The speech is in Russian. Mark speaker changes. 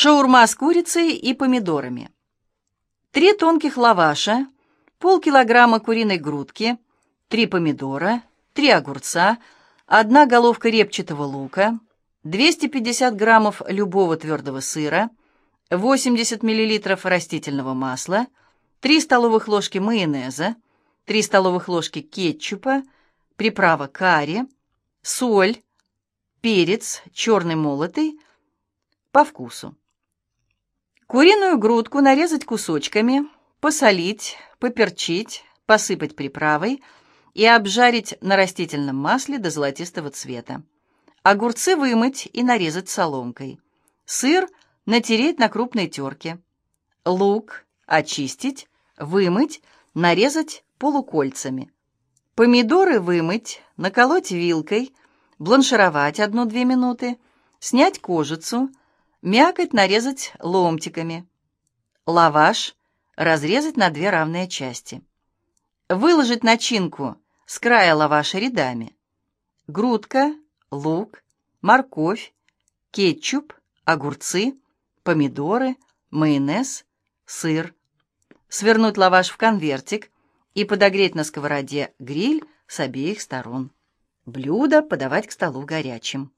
Speaker 1: Шаурма с курицей и помидорами. Три тонких лаваша, полкилограмма куриной грудки, три помидора, три огурца, одна головка репчатого лука, 250 граммов любого твердого сыра, 80 миллилитров растительного масла, 3 столовых ложки майонеза, 3 столовых ложки кетчупа, приправа карри, соль, перец черный молотый по вкусу. Куриную грудку нарезать кусочками, посолить, поперчить, посыпать приправой и обжарить на растительном масле до золотистого цвета. Огурцы вымыть и нарезать соломкой. Сыр натереть на крупной терке. Лук очистить, вымыть, нарезать полукольцами. Помидоры вымыть, наколоть вилкой, бланшировать одну-две минуты, снять кожицу, мякоть нарезать ломтиками. Лаваш разрезать на две равные части. Выложить начинку с края лаваша рядами. Грудка, лук, морковь, кетчуп, огурцы, помидоры, майонез, сыр. Свернуть лаваш в конвертик и подогреть на сковороде гриль с обеих сторон. Блюдо подавать к столу горячим.